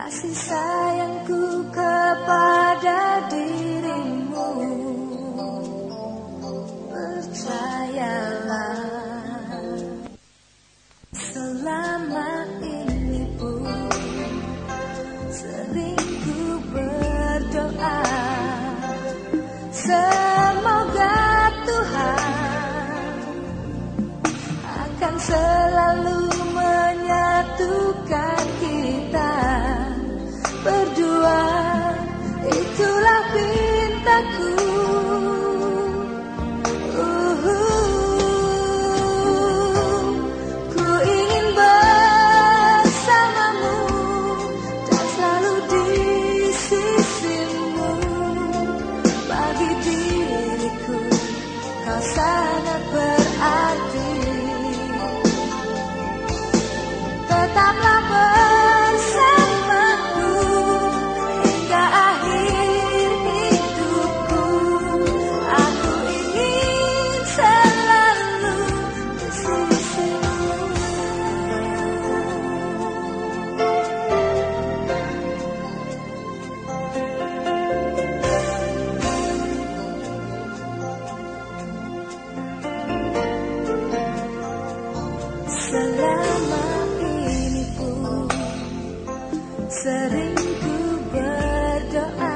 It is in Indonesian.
kasih sayangku kepada dirimu. Percayalah Selama pintaku Uhuh. Ku ingin bersamamu Dan selalu di sisimu. Bagi diriku Kau sangat berarti. Tetaplah Sering ku berdoa.